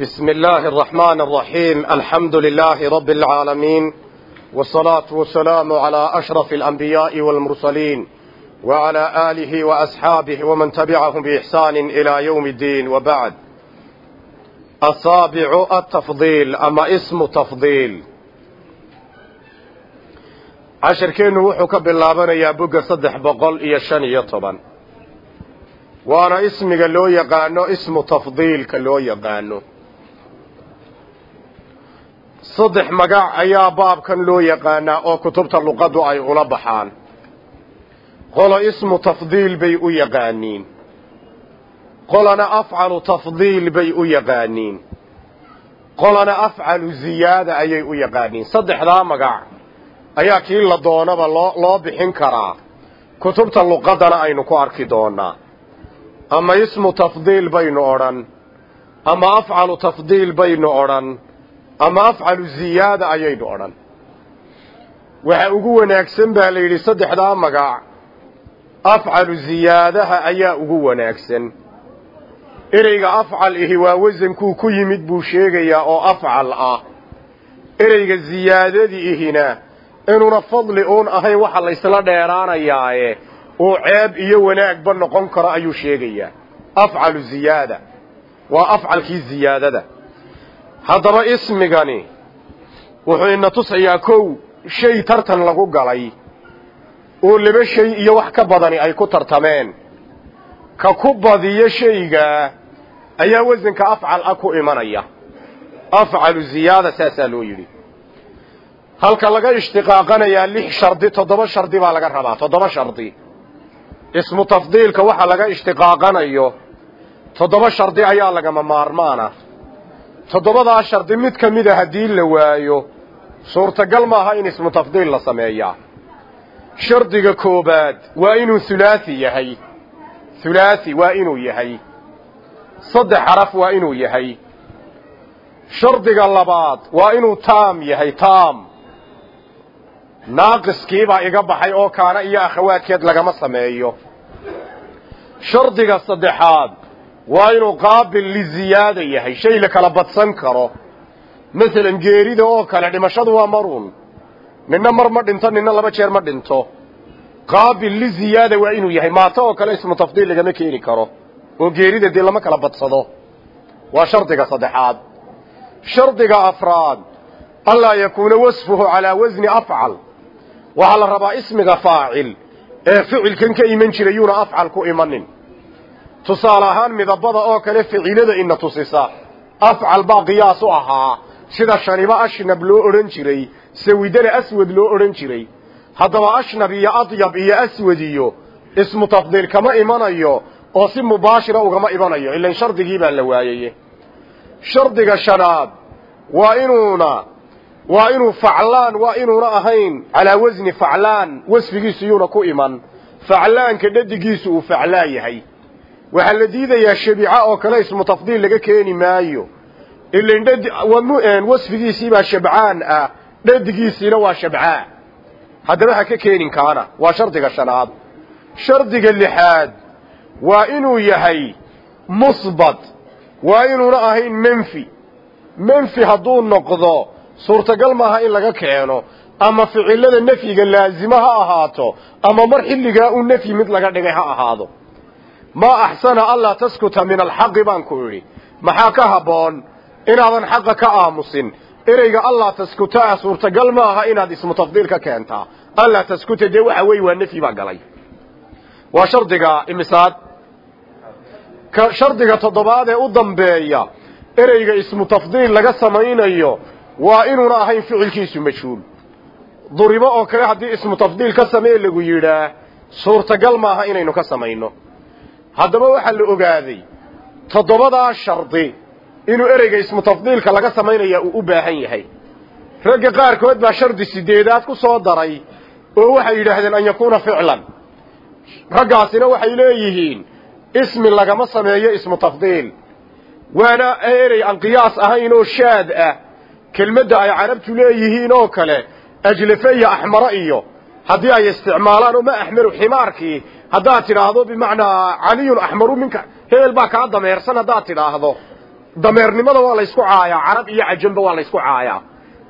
بسم الله الرحمن الرحيم الحمد لله رب العالمين والصلاة والسلام على أشرف الأنبياء والمرسلين وعلى آله وأصحابه ومن تبعهم بإحسان إلى يوم الدين وبعد السابع التفضيل أما اسم تفضيل cashirkeennu wuxuu ka bilaabanayaa bugga saddex boqol iyo shan iyo toban waana ismiga loo yaqaano ismu tafdiilka loo yaqaano saddex magac ayaa baabkan loo yaqaanaa oo kutubta luqaddu ay ula baxaan. Qolo ismu tafdiil bay u yaqaaniin. Qolana afcalu tafdiil bay u yaqaaniin. Qolana afcalu ziyaada ayay u yaqaaniin. Saddexdaa magac ayaa kii la doonaba loo loo bixin karaa. Kutubta luqadana aynu ku arki doonaa. Ama ismu tafdiil baynu odhan. Ama afcalu tafdiil baynu odhan ama afcalu ziyaada ayaynu odhan. Waxa ugu wanaagsan baa la yidhi saddexdaa magac afcalu ziyaadaha ayaa ugu wanaagsan. Ereyga afcal ihi waa wasankuu ku yimid buu sheegayaa oo afcal ah. Ereyga ziyaadadii ihina inuuna fadli uun ahayn waxa laysla dheeraanayaaye uu ceeb iyo wanaagba noqon karo ayuu sheegayaa. Afcalu ziyaada waa afcalkii ziyaadada haddaba ismigani wuxuu ina tusayaa kow shay tartan lagu galay oo laba shay iyo wax ka badani ay ku tartameen. Ka ku badiyo shaygaa ayaa wasanka afcal ah ku imanaya. Afcalu ziyaada saasaa loo yidhi. Halka laga ishtiqaaqanayaa lix shardi toddoba shardi baa laga rabaa toddoba shardi. Ismu tafdiilka waxa laga ishtiqaaqanayo toddoba shardi ayaa lagama maarmaana toddobadaa shardi mid ka mida haddii la waayo suurtagal maaha in ismu tafdiil la sameeyaa shardiga koobaad waa inuu hulaathi yahay. Hulaathi waa inuu yahay. Saddex xaraf waa inuu yahay. Shardiga labaad waa inuu taam yahay taam. Naaqiskiibaa iga baxay oo kaana iyo akhawaadkeed lagama sameeyo. Shardiga saddexaad waa inuu qaabil liziyaada yahay shay la kala badsan karo. Masalan geerida oo kale dhimashadu waa maruun. Ninna mar ma dhinto ninna laba jeer ma dhinto. Qaabil liziyaada waa inuu yahay. Maato oo kale ismu tafdiil lagama keeni karo. Oo geerida dee lama kala badsado. Waa shardiga saddexaad. Shardiga afraad. Anlaa yakuuna wasfuhu calaa wasni afcal. Waxaa la rabaa ismiga faacil. Ee ficilkan ka iman jirayuuna afcal ku imanin tusaale ahaan midabada oo kale ficilada ina tusisa. Afcal baa qiyaas u ahaa. Sida shaniba ashnab loo odhan jiray sawidana aswad loo odhan jiray. Haddaba ashnab iyo adyab iyo aswad iyo ismu tafdiil kama imanayo oo si mubaashira ugama imanayo ilan shardigii baa la waayeye. Shardiga shanaad waa inuuna waa inuu faclaan waa inuuna ahayn calaa wasni faclaan wasfigiisu yuuna ku iman. Faclaanka dhadigiisu uu faclaan yahay waxaa la diidayaa shabiica oo kale ismu tafdiil laga keeni maayo. Ilan wasfigiisiibaa shabcaan ah. Dhadigiisiina waa shabcaa. Haddaba ha ka keenin kaana. Waa shardiga shanaad. Shardiga lixaad. Waa inuu yahay musbat waa inuuna ahayn menfi menfi hadduu noqdo suurtagal maaha in laga keeno. Ama ficilada nafyiga laazimo ha ahaato. Ama mar xilligaa u nafyi mid laga dhigay ha ahaado maa axsana allaa taskuta min alxaqi baan ku idhi maxaa ka habboon inaadan xaqa ka aamusin? Ereyga allaa taskuta ah suurtagal maaha inaad ismu tafdiil ka keentaa. Allaa taskuta dee waxa weeye waa nafyi baa galay. Waa shardiga imisaad. Ka shardiga toddobaad ee u dambeeya ereyga ismu tafdiil laga samaynayo waa inuuna ahayn ficilkiisu majhuul. Duribo oo kale haddii ismu tafdiil ka samee lagu yidhaah suurtagal maaha inaynu ka samayno haddaba waxaa la ogaaday toddobadaa shardi inuu ereyga ismu tafdiilka laga samaynaya uu u baahan yahay. Ragga qaarkood baa shardi sideedaad ku soo daray oo waxay yidhaahdeen an yakuuna ficlan. Raggaasina waxay leeyihiin ismi lagama sameeyo ismu tafdiil. Waana erey aan qiyaas ahayn oo shaad ah. Kelmadda ay carabtu leeyihiin oo kale ajlafe iyo axmaro iyo haddii ay isticmaalaan oo ma axmaru ximaarkii haddaad tidhaahdo bimacnaa caliyun axmaru minka hebel baa kaa dameersan haddaad tidhaahdo. Dameernimada waa laysku caayaa carab iyo cajamba waa laysku caayaa.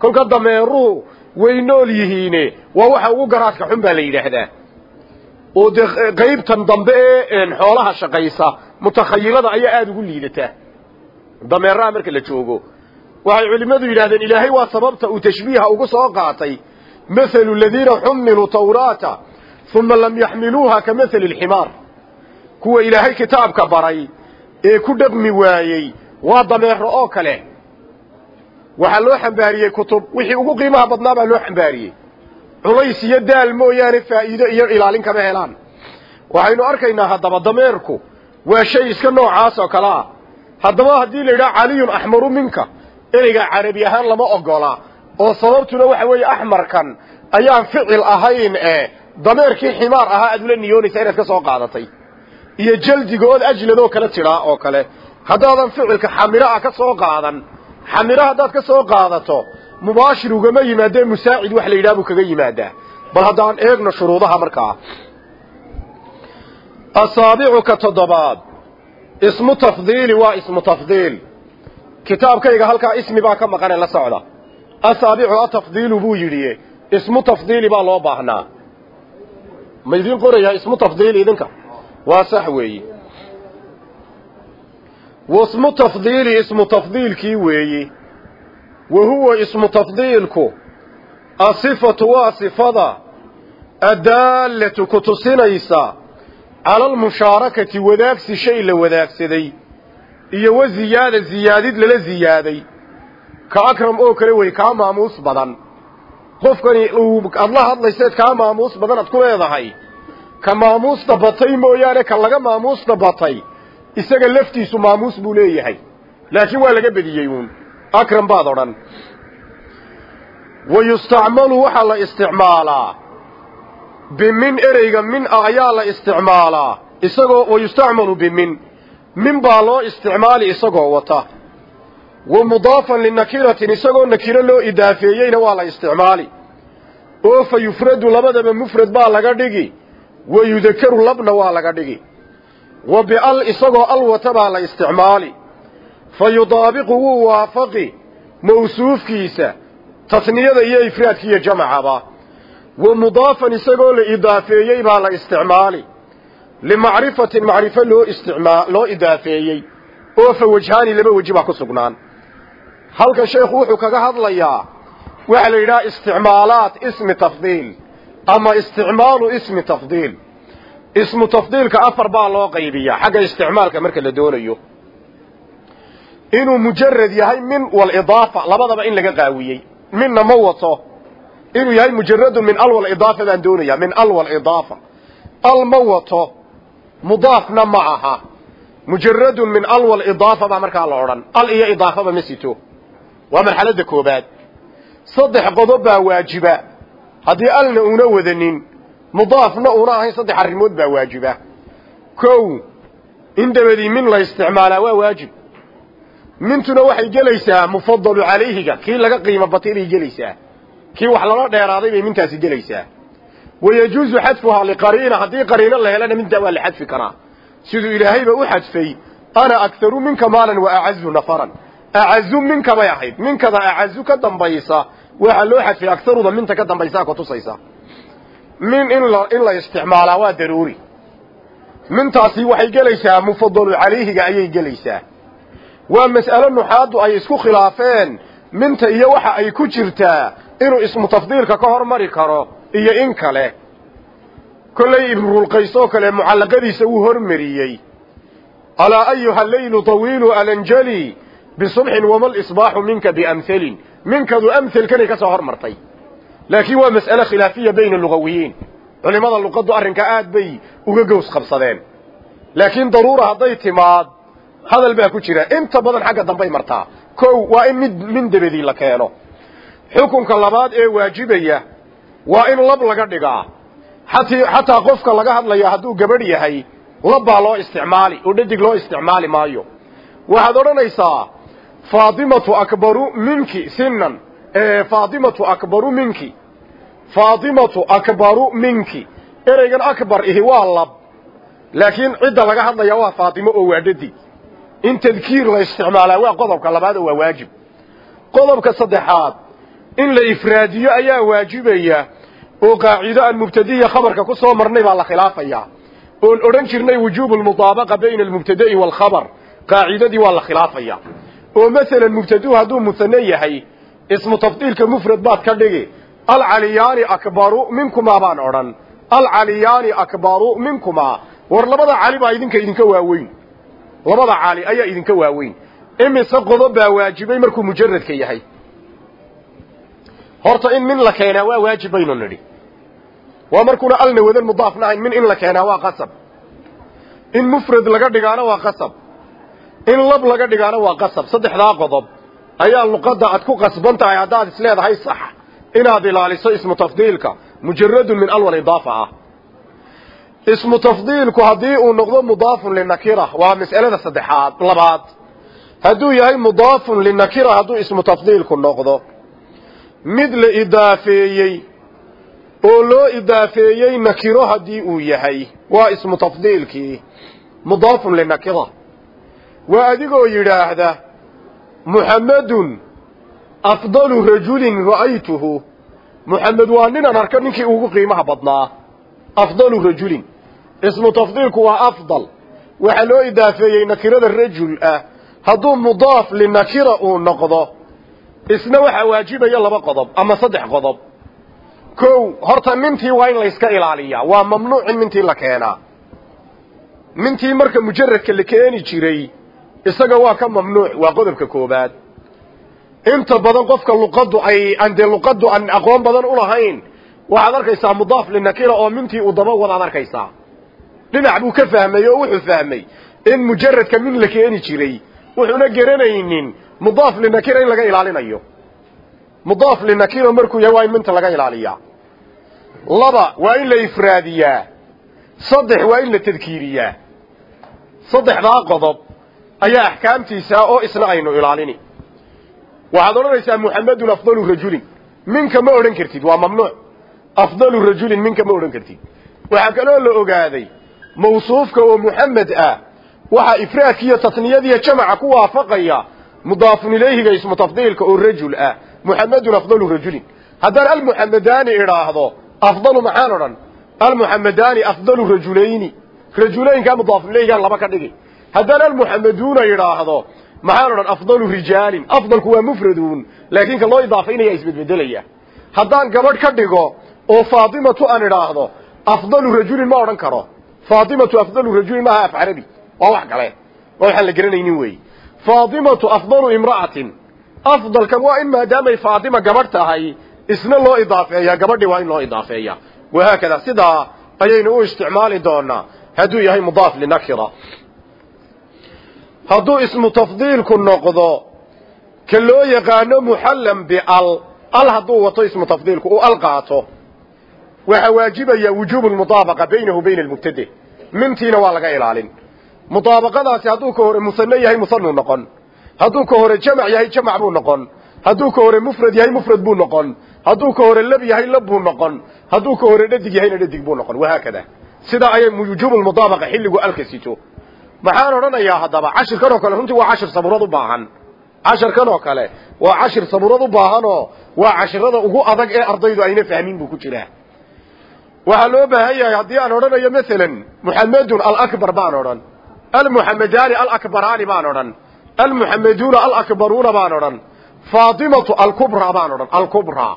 Kolka dameeruhu way nool yihiine waa waxa ugu garaadka xun baa la yidhaahdaa. Oo dee qaybtan dambe ee xoolaha shaqaysa mutakhayilada ayaa aada ugu liidataa dameeraha marka la joogo waxay culimmadu yidhahdeen ilaahay waa sababta uu tashbiiha ugu soo qaatay. Mathalu aladiina xumiluu tawraata uma lam yaxmiluuha ka mathali alximaar kuwa ilaahay kitaabka baray ee ku dhaqmi waayey waa dameero oo kale waxaa loo xambaariyey kutub wixii ugu qiimaha badnaa baa loo xambaariyey culays iyo daal mooyaane faa'iido iyo ilaalin kama helaan waxaynu arkaynaa haddaba dameerku waa shay iska noocaas oo kale ah haddaba haddii la yidhaha caliyun axmaru minka ereyga carabi ahaan lama ogola oo sababtuna waxa weeye axmarkan ayaan ficil ahayn ee dameerkii ximaar ahaa aad ula niyoonaysa inaad ka soo qaadatay. Iyo jaldigood ajladoo kale tidhaa oo kale. Haddaadan ficilka xamiro ah ka soo qaadan xamiro haddaad ka soo qaadato mubaashir ugama yimaadee musaacid wax la yidhaha buu kaga yimaadaa. Bal haddaan eegno shuruudaha markaa. Asaabicuka toddobaad. Ismu tafdiili waa ismu tafdiil. Kitaabkayga halkaa ismi baa ka maqane la socda. Asaabicu atafdiilu buu yidhi ismu tafdiili baa loo baahnaa ma idiin qorayaa ismu tafdiili idinka? Waa sax weeyi wasmu tafdiili ismu tafdiilkii weeyi wa huwa ismu tafdiilku asifatu waa sifada addaalatu ku tusinaysa cala almushaarakati wadaagsi shay la wadaagsaday iyo wa ziyaada ziyaadid lala ziyaaday. Ka akram oo kale wey kaa maamuus badan qofkani aad la hadlayseed kaa maamuus badan aad ku leedahay. Ka maamuusta batay mooyaane ka laga maamuusta batay isaga laftiisu maamuus buu leeyahay. Laakiin waa laga bediyey uun. Akram baad odhan. Wa yustacmalu waxaa la isticmaalaa. Bimin ereyga min ah ayaa la isticmaalaa. Isagoo wa yustacmalu bimin. Min baa loo isticmaali isagoo wata wa mudaafan linakiratin isagoo nakiro loo idaafeeyeyna waa la isticmaali. Oo fa yufradu labadaba mufrad baa laga dhigi. Wa yudakaru labna waa laga dhigi. Wa bial isagoo al wata baa la isticmaali. Fa yudaabiqu wuu waafaqi mawsuufkiisa tasniyada iyo ifraadka iyo jamacaba. Wa mudaafan isagoo la idaafeeyey baa la isticmaali. Limacrifatin macrifo loo idaafeeyey. Oo fa wajhaani laba weji baa ku sugnaan halkan sheekhu wuxuu kaga hadlayaa waxaa la yidhaha isticmaalaat ismi tafdiil ama isticmaalu ismi tafdiil. Ismu tafdiilka afar baa loo qaybiyaa xagga isticmaalka marka la doonayo. Inuu mujarad yahay min walidaafa labadaba in laga qaawiyey. Minna ma wato. Inuu yahay mujaradun min al walidaafa baan doonayaa min al walidaafa al ma wato mudaafna ma aha. Mujaradun min al walidaafa baa markaa la odhan. Al iyo idaafaba ma sito waa marxaladda koobaad. Saddex qodob baa waajiba. Haddii alna una wadanin mudaafna una ahayn saddex arrimood baa waajiba. Kow in dabadii min la isticmaalaa waa waajib. Mintuna waxay gelaysaa mufadalu calayhiga. Kii laga qiimo batay bay gelaysaa. Kii wax lala dheeraaday bay mintaasi gelaysaa. Wayajuuzu xadfuhaa liqariina. Haddii qariino la helana mintaa waa la xadfi karaa. Siduu ilaahayba u xadfay ana akharu minka maalan wa acazu nafaran acazu minka bay ahayd minkada acazu ka dambaysa waxaa loo xadfay akaruda minta ka dambaysaa kutusaysa min in la isticmaalaa waa daruuri mintaasi waxay gelaysaa mufadalu calayhiga ayay gelaysaa waa mas'alo nuxaaddu ay isku khilaafeen minta iyo waxa ay ku jirtaa inuu ismu tafdiilka ka hormari karo iyo in kale kollay ibnulqays oo kale mucallaqadiisa wuu hormariyey alaa ayuha leylu tawiilu alanjali bisubxin wama lisbaaxu minka biamhalin minkadu amhalkanay ka soo hormartay laakiin waa mas'ale khilaafiya bayna lugawiyiin culimmada luqaddu arrinka aad bay uga gows qabsadeen laakiin daruura hadday timaad hadal baa ku jira inta badan xagga dambay martaa kow waa in mid min dabadii la keeno xukunka labaad ee waajibaya waa in lab laga dhigaa xati xataa qofka laga hadlaya hadduu gabadh yahay lab baa loo isticmaali oo dhadig loo isticmaali maayo waxaad odhanaysaa faatimatu akbaru minki sinan faatimatu akbaru minki. Faatimatu akbaru minki. Ereygan akbar ihi waa lab. Laakiin cidda laga hadlaya waa faatimo oo waa dhadig in tadkiir la isticmaalaa waa qodobka labaad oo waa waajib. Qodobka saddexaad in la ifraadiyo ayaa waajibaya oo qaacido aan mubtadiya khabarka ku soo marnay baa la khilaafayaa oon odhan jirnay wujuubu lmutaabaqa bayna almubtada'i waalkhabar qaacidadii waa la khilaafaya oo masalan mubtaduhu hadduu musane yahay ismu tafdiilka mufrad baad ka dhigi alcaliyaani akbaru minkumaa baan odhan alcaliyaani akbaru minkumaa war labada cali baa idinka idinka waaweyn. Labada cali ayaa idinka waaweyn. Imise qodob baa waajibay markuu mujaradka yahay. Horta in min la keenaa waa waajib baynu nidhi. Waa markuuna alna wadan mudaafna ahayn min in la keenaa waa qasab. In mufrad laga dhigaana waa qasab in lab laga dhigaana waa qasab. Saddexdaa qodob ayaa luqadda aad ku qasban tahay haddaad is leedahay sax. Inaad ilaaliso ismu tafdiilka. Mujaradun min alwal idaafa ah. Ismu tafdiilku haddii uu noqdo mudaafun linakira waa mas'alada saddexaad labaad. Hadduu yahay mudaafun linakira hadduu ismu tafdiilku noqdo mid la idaafeeyey oo loo idaafeeyey nakiro haddii uu yahay waa ismu tafdiilkii. Mudaafun linakira waa adigoo yidhaahda muxammedun afdalu rajulin ra'aytuhu. Muxamed waa ninaan arka ninkii ugu qiimaha badnaa. Afdalu rajulin. Ismu tafdiilku waa afdal. Waxaa loo idaafeeyey nakirada rajul ah. Hadduu mudaaf linakira uu noqdo isna waxaa waajibaya laba qodob ama saddex qodob. Kow horta mintii waa in layska ilaaliyaa. Waa mamnuuc in mintii la keenaa. Mintii marka mujaradka la keeni jiray isaga waa ka mamnuuc waa qodobka koobaad. Inta badan qofka luqaddu ay aan dee luqaddu aan aqoon badan u lahayn waxaad arkaysaa mudaaf linakira oo mintii uu daba wadaad arkaysaa. Dhinac buu ka fahmay oo wuxuu fahmay in mujaradka min la keeni jiray wuxuuna garanaynin mudaaf linakira in laga ilaalinayo. Mudaaf linakira markuu yahay waa in minta laga ilaaliyaa. Laba waa in la ifraadiyaa. Saddex waa in la tadkiiriyaa. Saddexdaa qodob ayaa axkaamtiisa oo isna aynu ilaalini. Waxaad odhanaysaa muxamedun afdalu rajulin. Minka ma odhan kartid? Waa mamnuuc. Afdalu rajulin minka ma odhan kartid? Waxaa kaloo la ogaaday mawsuufka oo muxamed ah waxaa ifraadkiiyo tasniyadiiyo jamaca ku waafaqaya mudaafun ilayhiga ismu tafdiilka oo rajul ah muxamedun afdalu rajulin. Haddaan almuxamedani idhaahdo afdalu maxaan odhan? Almuxamedani afdalu rajulayni rajulaynkaa mudaafun ilayhigaan laba ka dhigi haddaan almuxameduuna idhaahdo maxaan odhan afdalu rijaalin afdalku waa mufraduun laakiin ka loo idaafaynaya isbedbedelaya. Haddaan gabadh ka dhigo oo faatimatu aan idhaahdo afdalu rajulin ma odhan karo. Faatimatu afdalu rajulin maaha af carabi waa wax kale. Waa waxaan la garanaynin weey. Faatimatu afdalu imra'atin afdalkan waa in maadaamay faatima gabadh tahay isna loo idaafeeyaa gabadhii waa in loo idaafeeyaa. Wahaakada sidaa ayaynu u isticmaali doonaa hadduu yahay mudaaf linakira hadduu ismu tafdiilku noqdo ka loo yaqaano muxallam bial al hadduu wato ismu tafdiilku uu al qaato. Waxaa waajibaya wujuubu lmutaabaqa baynahu bayna almubtade mintiina waa laga ilaalin. Mutaabaqadaasi hadduu ka hore musane yahay musanuu noqon. Hadduu ka hore jamac yahay jamac buu noqon. Hadduu ka hore mufrad yahay mufrad buu noqon. Hadduu ka hore lab yahay lab buu noqon. Hadduu ka hore dhadig yahayna dhadig buu noqon. Wahaakada maxaan odhanayaa haddaba cashirkan oo kale runtii waa cashir saburad u baahan. Cashirkan oo kale waa cashir saburad u baahanoo waa cashirada ugu adag ee ardaydu ayna fahmin buu ku jiraa. Waxaa loo baahan yahay haddii aan odhanayo masalan muxamedun alakbar baan odhan almuxamedani alakbaraani baan odhan almuxameduuna alakbaruuna baan odhan faatimatu alkubra baan odhan alkubra.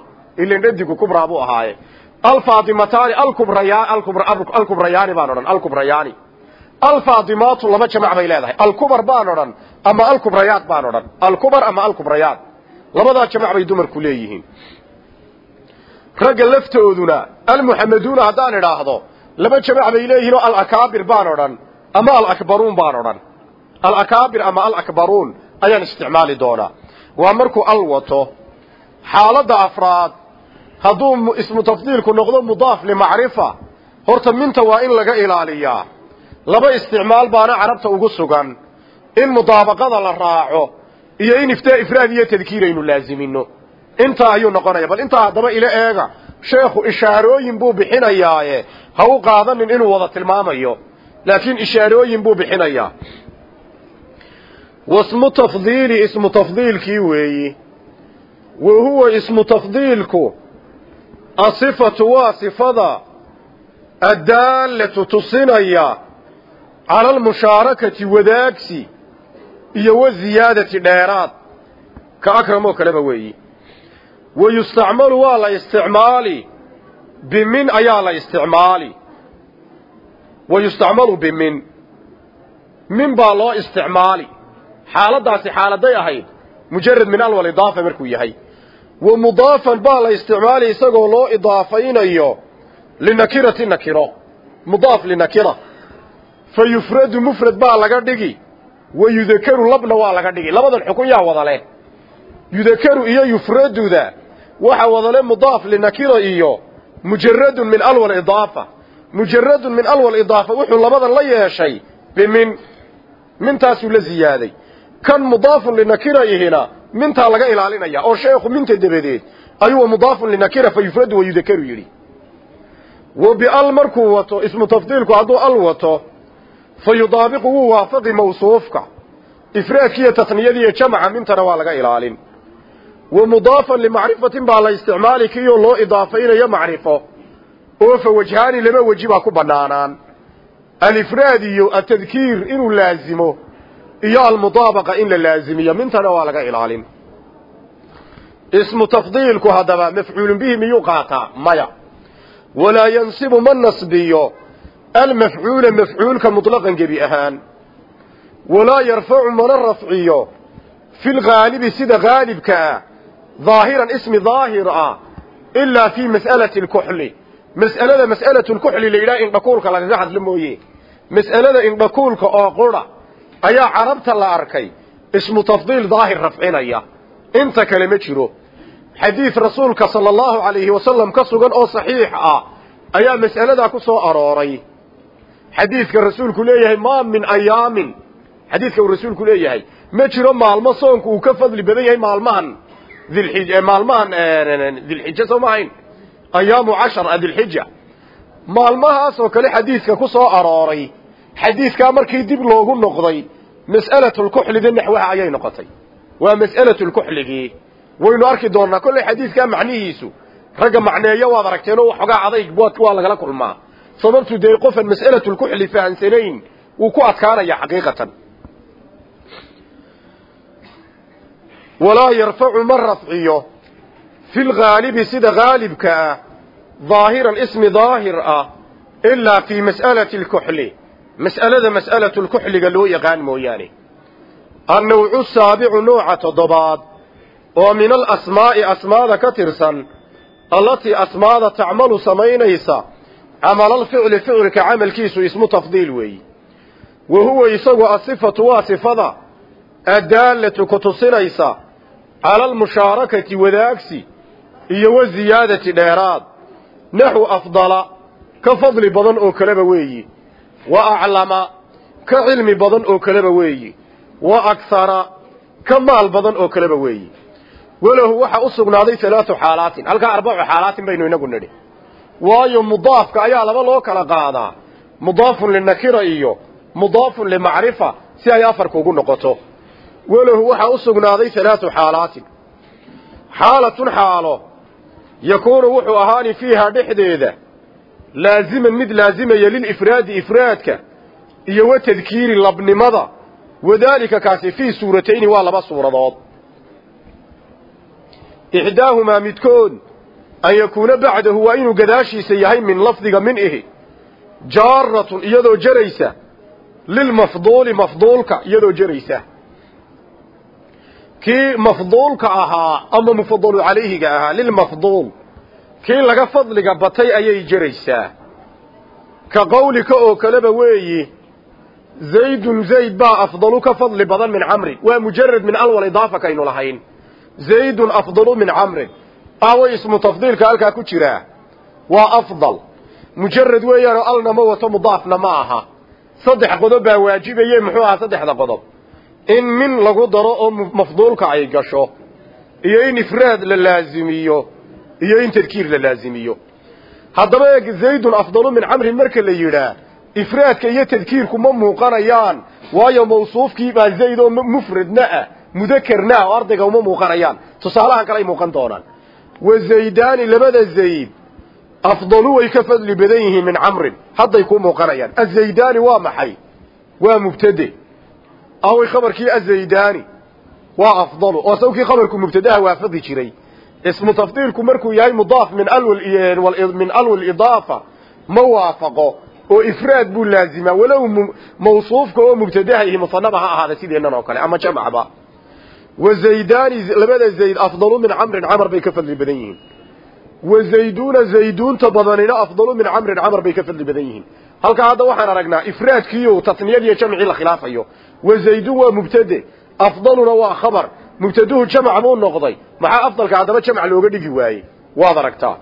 Ilan dhadigu kubra buu ahaaye. Alfaatimataani alkubraya alkubrayaani baan odhan alkubrayaani alfaadimaatu laba jamac bay leedahay. Alkubar baan odhan ama alkubrayaad baan odhan. Alkubar ama alkubrayaad labadaa jamac bay dumarku leeyihiin. Ragga laftooduna almuxameduuna haddaan idhaahdo laba jamac bay leeyihiin oo alakaabir baan odhan ama alakbaruun baan odhan. Alakaabir ama alakbaruun ayaan isticmaali doonaa. Waa markuu al wato xaaladda afraad hadduu ismu tafdiilku noqdo mudaaf limacrifa horta minta waa in laga ilaaliyaa laba isticmaal baana carabta ugu sugan. In mudaabaqada la raaco iyo in iftaa ifraad iyo tadkiir aynu laazimino intaa ayuu noqonaya bal intaa haddaba ila eega. Sheekhu ishaarooyin buu bixinayaaye. Ha u qaadanin inuu wada tilmaamayo. Laakiin ishaarooyin buu bixinayaa wasmu tafdiili ismu tafdiilkii weeyi. Wa huwa ismu tafdiilku. Asifatu waa sifada. Addaalatu tusinaya cala almushaarakati wadaagsi iyo wa ziyaadati dheeraad. Ka akramoo kaleba weeyi. Wa yustacmalu waa la isticmaali. Bimin ayaa la isticmaali. Wa yustacmalu bimin. Min baa loo isticmaali. Xaaladdaasi xaaladay ahayd mujarad min alwal idaafa markuu yahay. Wa mudaafan baa la isticmaali isagoo loo idaafaynayo linakirati nakiro fa yufradu mufrad baa laga dhigi. Wa yudakaru labna waa laga dhigi. Labadan xukun yaa wada leh yudakaru iyo yufraduda waxa wada leh mudaaf linakira iyo mujaradun min alwal idaafa. Mujaradun min alwal idaafa wuxuu labadan la yeeshay bimin. Mintaasuu la ziyaaday. Kan mudaafun linakira ihina mintaa laga ilaalinaya oo sheekhu minta dabadeed ayuu mudaafun linakira fa yufradu wa yudakaru yidhi. Wa bial markuu wato ismu tafdiilku hadduu al wato fa yudaabiqu wuu waafaqi mawsuufka. Ifraadkiiyo tasniyadiiyo jamaca mintana waa laga ilaalin. Wa mudaafan limacrifatin baa la isticmaali kiiyoo loo idaafaynayo macrifo. Oo fa wajhaani laba weji baa ku bannaanaan. Alifraad iyo atadkiir inuu laazimo iyo almudaabaqa in la laazimiyo mintana waa laga ilaalin. Ismu tafdiilku haddaba mafcuulun bihi miyuu qaataa? Maya. Walaa yansibu ma nasbiyo almafcuula mafcuulka muطlaqan gebi ahaan walaa yarfacu mana rafciyo fi lgaalibi sida gaalibka ah daahiran ismi daahir ah ilaa fii mas'alati lkuxli mas'alada mas'alatu lkuxli la yidhaha indhakuulka lagaga hadlo mooye mas'alada indhakuulka oo qura ayaa carabta la arkay ismu tafdiil daahir rafcinaya inta kale ma jiro xadiid rasuulka sala allahu calayhi wasalam ka sugan oo saxiix ah ayaa mas'aladaa ku soo arooray xadiidka rasuulku leeyahay maa min ayaamin. Xadiidka uu rasuulku leeyahay. Ma jiro maalmo soonku uu ka fadli badan yahay maalmahan dilxij maalmahan dilxija soo ma ahayn? Ayaamu cashar dilxija maalmahaasoo kale xadiidka ku soo arooray. Xadiidkaa markii dib loogu noqday mas'alatulkuxlida naxwaha ayay noqotay. Waa mas'alatulkuxligii waynu arki doonnaa kollay xadiidkaa macnihiisu. Ragga macneeyo waad aragteenoo waxoogaa adayg waa lagala kulmaa sababtu dee qofan mas'alatulkuxli fahansanayn wuu ku adkaanaya xaqiiqatan. Walaa yarfacu ma rafciyo fi lgaalibi sida gaalibka ah daahiran ismi daahir ah ilaa fii mas'alati alkuxli mas'alada mas'alatu lkuxliga loo yaqaan mooyaane. Annawcu saabicu nooca toddobaad oo min alasmaa'i asmaada ka tirsan allatii asmaada tacmalu samaynaysa camalalficli ficilka camalkiisu ismu tafdiil weeyi. Wa huwa isagu asifatu waa sifada addaalatu ku tusinaysa cala almushaarakati wadaagsi iyo wa ziyaadati dheeraad. Naxu afdala ka fadli badan oo kaleba weeyi. Wa aclama ka cilmi badan oo kaleba weeyi. Wa akhara ka maal badan oo kaleba weeyi. Walahu waxaa u sugnaaday halaatu xaalaatin halkaa arbacu xaalaatin baynu inagu nidhi waayo mudaafka ayaa laba loo kala qaadaa. Mudaafun linakira iyo mudaafun limacrifa si ay afarka ugu noqoto. Walahu waxaa u sugnaaday halaatu xaalaatin xaalatun xaalo yakuunu wuxuu ahaani fiihaa dhexdeeda laaziman mid laazimaya lilifraadi ifraadka iyo wa tadkiiri labnimada. Wadaalika kaasi fii suuratayni waa laba suuradood. Ixdaahumaa midkood an yakuuna bacdahu waa inuu gadaashiisa yahay min lafdiga min ihi jaaratun iyadoo jaraysa lilmafduuli mafduulka iyadoo jaraysa. Kii mafduulka ahaa ama mufadalu calayhiga ahaa lilmafduul kii laga fadliga batay ayay jaraysaa. Ka qawlika oo kaleba weeyi zaydun zayd baa afdalu ka fadli badan min camrin waa mujarad min alwal idaafa kaynu lahayn. Zaydun afdalu min camrin away ismu tafdiilka halkaa ku jiraa waa afdal mujarad weeyaanoo alna ma wato mudaafna ma aha saddex qodob baa waajibaye muxuu ahaa saddexda qodob in min lagu daro oo mafduulka ay gasho iyo in ifraad la laazimiyo iyo in tadkiir la laazimiyo haddaba eeg zaydun afdalu min camrin marka la yidhaa ifraadka iyo tadkiirku ma muuqanayaan waayo mawsuufkii baa zayd oo mufradna ah mudakerna ah oo ardayga uma muuqanayaan tusaalahan kale ay muuqan doonaan wa zaydaani labada zayd afdalu way ka fadli badan yihiin min camrin. Hadday ku muuqanayaan. Azaydaani waa maxay? Waa mubtade. Away khabarkii azaydaani. Waa afdalu. Oo sawkii khabarku mubtadaha waafaqi jiray. Ismu tafdiilku markuu yahay mudaaf min min alwal idaafa. Ma waafaqo oo ifraad buu laazimaa walow mawsuufka oo mubtadaha iyo musanaba ha ahaada sideennan oo kale ama jamacba wa zaydaani labada zayd afdalu min camrin camar bay ka fadli badan yihiin. Wa zayduuna zayduunta badanina afdalu min camrin camar bay ka fadli badan yihiin. Halkaa hadda waxaan aragnaa ifraadkiiyo tasniyad iyo jamcii la khilaafayo. Wa zaydun waa mubtade afdaluna waa khabar. Mubtaduhu jamac buu noqday. Maxaa afdalka haddaba jamac looga dhigi waayey? Waad aragtaa.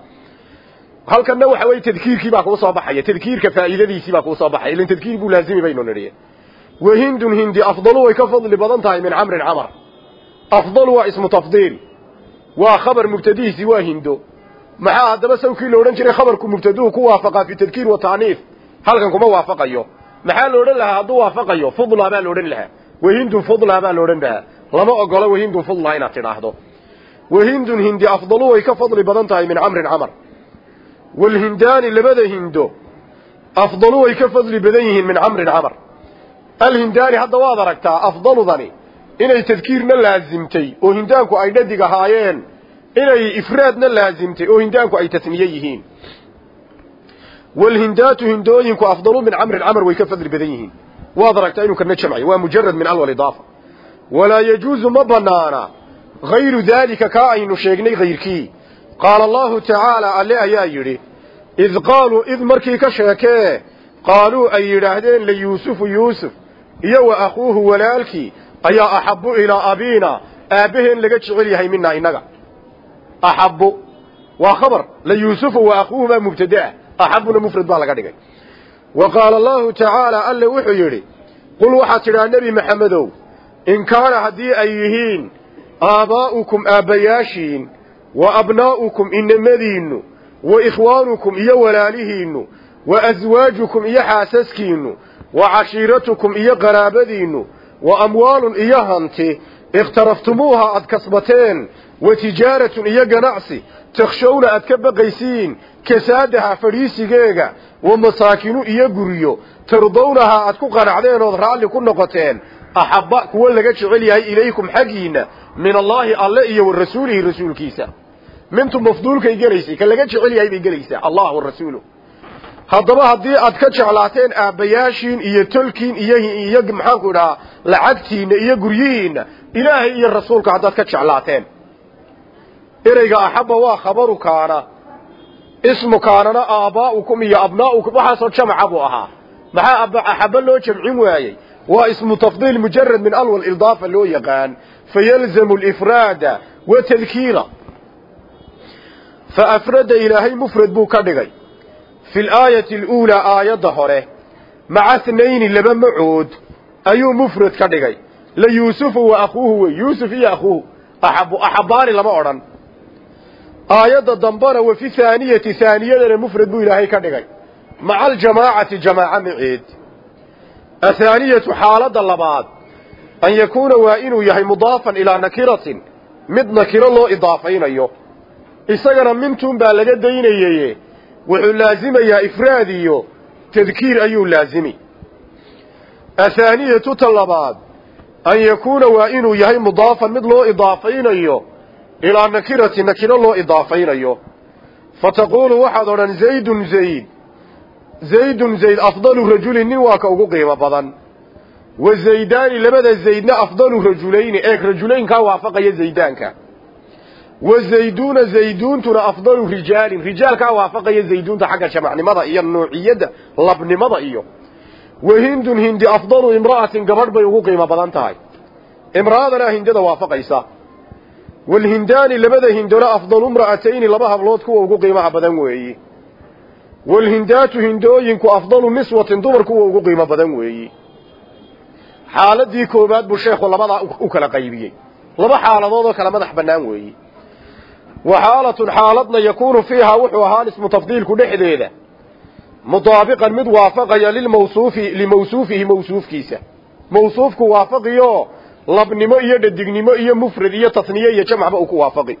Halkanna waxa weye tadkiirkii baa kuu soo baxaya tadkiirka faa'iidadiisii baa kuu soo baxaya. Ilan tadkiir buu laazimi baynu nidhi afdalu waa ismu tafdiil waa khabar mubtadihiisi waa hindo maxaa haddaba sawkii la odhan jiray khabarku mubtaduhu ku waafaqaa fi tadkiir wa taaniif halkan kuma waafaqayo maxaa la odhan lahaa hadduu waafaqayo fudla baa la odhan lahaa wahindun fudla baa la odhan lahaa lama ogola wahindun fudla inaad tidhaahdo wahindun hindi afdalu way ka fadli badan tahay min camrin camar walhindaani labada hindo afdalu way ka fadli badan yihiin min camrin camar alhindaani hadda waad aragtaa afdaludani inay tadkiirna laazimtay oo hindaanku ay dhadig ahaayeen inay ifraadna laazimtay oo hindaanku ay tasniye yihiin. Walhindaatu hindooyinku afdalu min camrin camar way ka fadli badan yihiin. Waad aragtaa inuu kana jamcay waa mujarad min alwal idaafa walaa yajuuzu ma banaana hayru daalika kaa aynu sheegnay hayrkii qaala allahu tacaala alle ayaa yidhi id qaaluu id markii ka sheekee qaaluu ay yidhaahdeen liyuusufu yuusuf iyo wa akhuuhu walaalkii ayaa axabbu ilaa abiina. Aabbaheen laga jecel yahay minaa innaga. Axabbu. Waa khabar. Layuusufu wa akhuuhu baa mubtadaah axabbuna mufrad baa laga dhigay. Wa qaala allahu tacaala alle wuxuu yidhi qul waxaad tidhaa nebi maxamedow in kaana haddii ay yihiin aabaa'ukum aabbayaashiin wa abnaa'ukum inamadiinnu wa ikhwaanukum iyo walaalihiinnu wa aswaajukum iyo xaasaskiinnu wa cashiiratukum iyo qaraabadiinnu wa amwaalun iyo hanti ikhtaraftumuuha aad kasbateen wa tijaaratun iyo ganacsi takshowna aad ka baqaysiin kasaadaha fadhiisigeega wa masaakinu iyo guryo tardownaha aad ku qanacdeen ood raalli ku noqoteen axabba kuwo laga jecel yahay ilaykum xaggiinna min allaahi alle iyo wa haddaba haddii aad ka jeclaateen aabbayaashiin iyo tolkiin iyo iyo maxaanku idhahaa lacagtiinna iyo guryihiinna ilaahay iyo rasuulka haddaad ka jeclaateen. Ereyga axabba waa khabaru kaana ismu kaanana aabaa'ukum iyo abnaa'ukum waxaasoo jamaca buu ahaa. Maxaa axabba loo jamcin waayey? Waa ismu tafdiil mujarad min alwal idaafa loo yaqaan fayalzamu alifraada wa tadkiira. Fa afrada ilaahay mufrad buu ka dhigay fi laayati aluulaa aayadda hore. Macahnayni laba macood ayuu mufrad ka dhigay. La yuusufu wa akhuuhu wey yuusuf iyo akhuuhu. Axabu axabbaani lama odhan. Aayadda dambana wa fi haaniyati haaniyadana mufrad buu ilaahay ka dhigay. Maca aljamaacati jamaaca maceed athaaniyatu xaaladda labaad an yakuuna waa inuu yahay mudaafan ilaa nakiratin. Mid nakiro loo idaafaynayo. Isagana mintuun baa laga daynayeye wuxuu laazimayaa ifraad iyo tadkiir ayuu laazimi. Athaaniyatu ta labaad an yakuuna waa inuu yahay mudaafan mid loo idaafaynayo ilaa nakirati nakiro loo idaafaynayo. Fa taquulu waxaad odhan zaydun zayd. Zaydun zayd afdalu rajulin nin waa ka ugu qiimo badan. Wa zaydaani labada zaydna afdalu rajulayni eeg rajulaynkaa waafaqaya zaydaanka wa zayduuna zayduuntuna afdalu rijaalin. Rijaalkaa waafaqaya zayduunta xagga jamacnimada iyo nuuciyadda labnimada iyo. Wa hindun hindi afdalu imra'atin gabadh bay ugu qiimo badan tahay. Imra'adana hindada waafaqaysa. Walhindaani labada hindona afdalu imra'atayni laba hablood kuwa ugu qiimaha badan weeyi. Walhindaatu hindooyinku afdalu niswatin dumar kuwa ugu qiimo badan weeyi. Xaaladii koowaad buu sheekhu labadaa u kala qaybiyey. Laba xaaladood oo kale madax bannaan weeyi wa xaalatun xaaladna yakuunu fiihaa wuxuu ahaan ismu tafdiilku dhexdeeda mudaabiqan mid waafaqaya lilmawsuufi limawsuufihi mawsuufkiisa. Mawsuufku waafaqiyo labnimo iyo dhadignimo iyo mufrad iyo tasniye iyo jamcba uu ku waafaqi.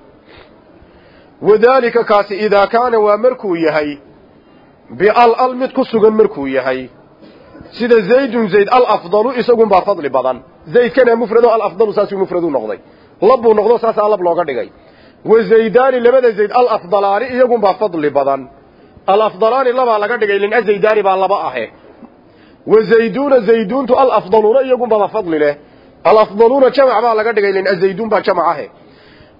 Wadaalika kaasi idaa kaana waa markuu yahay bial al mid ku sugan markuu yahay. Sida zaydun zayd alafdalu isagunbaa fadli badan. Zaydkana mufrado alafdalu saasuu mufradu noqday. Labbuu noqdo saasaa lab looga dhigay wa zaydaani labada zayd alafdalaani iyagunbaa fadli badan. Alafdalaani labaa laga dhigay lin azaydaani baa laba ahe. Wa zayduuna zayduuntu alafdaluuna iyagunbaba fadli leh. Alafdaluuna jamac baa laga dhigay lin azayduun baa jamac ahe.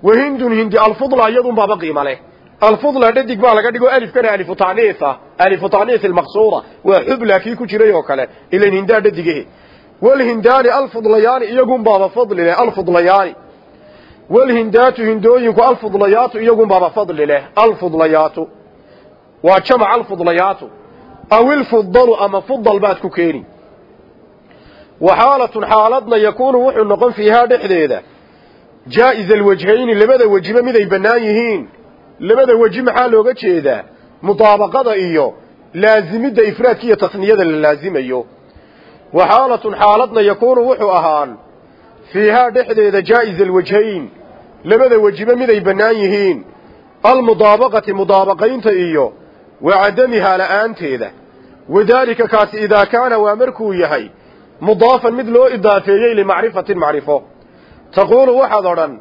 Wa hindun hindi alfudla iyadunbaaba qiima leh. Alfudla dhadig baa laga dhigo alifkana alifu taniisa alifu taniis almaqsuura waa xubla kii ku jiray oo kale ilan hindaa dhadigahe walhindaani alfudlayaani iyagunbaaba fadli leh alfudlayaani walhindaatu hindooyinku alfudlayaatu iyagunbaaba fadli leh alfudlayaatu waa jamac alfudlayaatu aw ilfudalu ama fudal baad ku keeni wa xaalatun xaaladna yakuunu wuxuu noqon fiihaa dhexdeeda jaa'iza alwajhayni labada wejiba miday bannaan yihiin labada weji maxaa looga jeedaa mudaabaqada iyo laasimidda ifraadka iyo tasniyada la laasimayo wa xaalatun xaaladna yakuunu wuxuu fiihaa dhexdeeda jaa'iza alwajhayn labada wejiba miday bannaan yihiin almudaabaqati mudaabaqaynta iyo wa cadamihaa la'aanteeda wadaalika kaasi idaa kaana waa markuu yahay mudaafan mid loo idaafeeyey limacrifatin macrifo taquulu waxaad odhan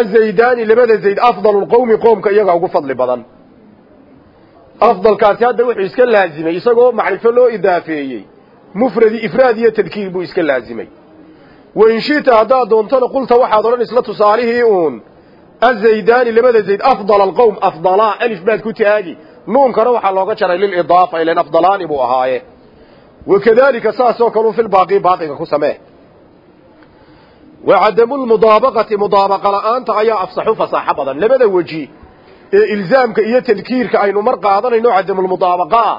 azaydaani labada zayd afdalu lqowmi qoomka iyagaa ugu fadli badan afdalkaasi hadda wuxuu iska laazimay isagoo macrifo loo idaafeeyey mufradi ifraad iyo tadkiir buu iska laazimay wain shita haddaad doontana qulta waxaad odhan isla tusaalihii uun. Azaydaani labada zayd afdal alqowm afdalaa alif baad ku taagi. Nuunkana waxaa looga jaray lilidaafa ilan afdalaani buu ahaaye. Wakadalika saasoo kaleu filbaaqi baaqiga ku samee. Wa cadamulmudaabaqati mudaabaqa la'aanta ayaa afsaxu fasaaxo badan. Labada weji ee ilzaamka iyo tadkiirka aynu mar qaadanayno cadamulmudaabaqaa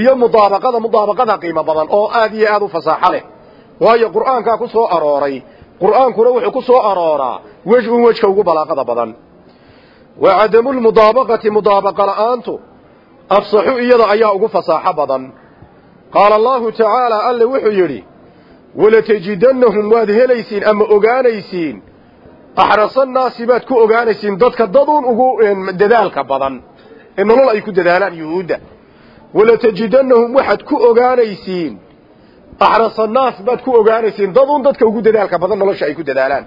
iyo mudaabaqada mudaabaqada qiimo badan oo aad iyo aad waayo qur'aankaa ku soo arooray. Qur'aankuna wuxuu ku soo arooraa. Wej un wejka ugu balaaqada badan. Wa cadamulmudaabaqati mudaabaqa la'aantu. Afsaxu iyada ayaa ugu fasaaxo badan. Qaala allahu tacaala alle wuxuu yidhi walatajidannahum waad helaysiin ama ogaanaysiin? Axrasannaasi baad ku ogaanaysiin dadka daduun ugu dadaalka badan. Ee nolol ay ku dadaalaan yuhuudda. Walatajidannahum waxaad ku ogaanaysiin axrasannaas baad ku ogaanaysiin daduun dadka ugu dadaalka badan nolosha ay ku dadaalaan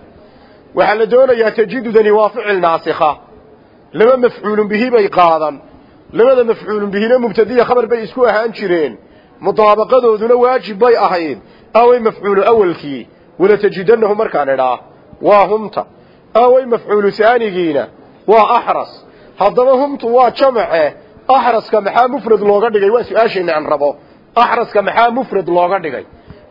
waxaa la doonayaa tajidudani waa ficil naasikha laba mafcuulun bihi bay qaadan labada mafcuulun bihina mubtadiya khabar bay isku ahaan jireen mudaabaqadooduna waajib bay ahayd away mafcuulu awalkii walatajidanahu markaan idhaa waa humta away mafcuulu haanigiina waa axras haddaba humtu waa jamace axraska maxaa mufrad looga dhigay waa su'aashayna aan rabo axraska maxaa mufrad looga dhigay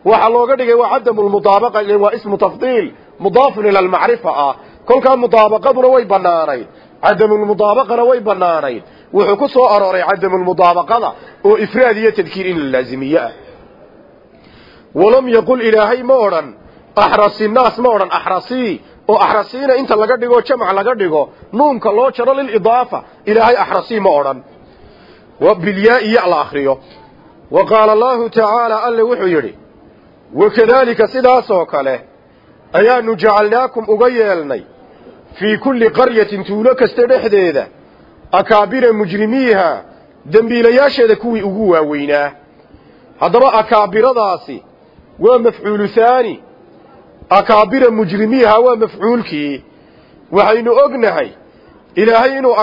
waxaa looga dhigay waa cadamu lmudaabaqa waa ismu tafdiil mudaafun ila almacrifa ah kolkaa mudaabaqaduna way banaanayd cadamulmudaabaqana way banaanayd wuxuu ku soo arooray cadamulmudaabaqada oo ifraad iyo tadkiir in la laazimiye ah walam yaqul ilaahay ma odhan axrasinaas ma odhan axrasii oo axrasiina inta laga dhigo jamc laga dhigo nuunka loo jaro lilidaafa ilaahay axrasii ma odhan bilyaai ya la akriyo wa qaala allahu tacaala alle wuxuu yidhi wakadaalika sidaasoo kale ayaanu jacalnaakum uga yeelnay fii kulli qaryatin tuulo kasta dhexdeeda akaabira mujrimiiha dembiilayaasheeda kuwii ugu waaweynaa. Haddaba akaabiradaasi waa mafcuulu haani akaabira mujrimiiha waa mafcuulkii. Waxaynu ognahay ilaahay inuu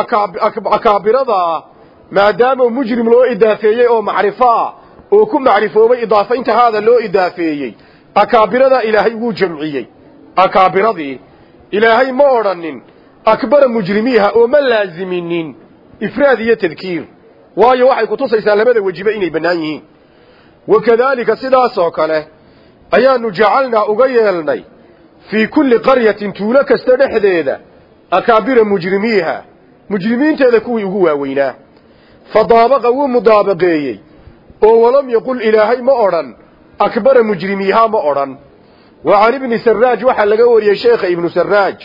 akaabiradaa maadaama mujrim loo idaafeeyey oo macrifo oo ku macrifoobay idaafaynta haada loo idaafeeyey. Akaabiradaa ilaahay wuu jamciyey. Akaabiradii ilaahay ma odhanin akbara mujrimiiha oo ma laaziminin. Ifraad iyo tadkiir. Waayo waxay kutusaysaa labada wejiba inay bannaan yihiin. Wakadaalika sidaasoo kale ayaanu jacalnaa uga yeelnay fii kulli qaryatin tuulo kasta dhexdeeda akaabira mujrimiiha. Mujrimiinteeda kuwii ugu waaweynaa. Fadaabaqa wuu mudaabaqeeyey oo walam yaqul ilaahay ma odhan akbara mujrimiihaa ma odhan. Wa can ibni saraaj waxaa laga wariyey sheekha ibnu saraaj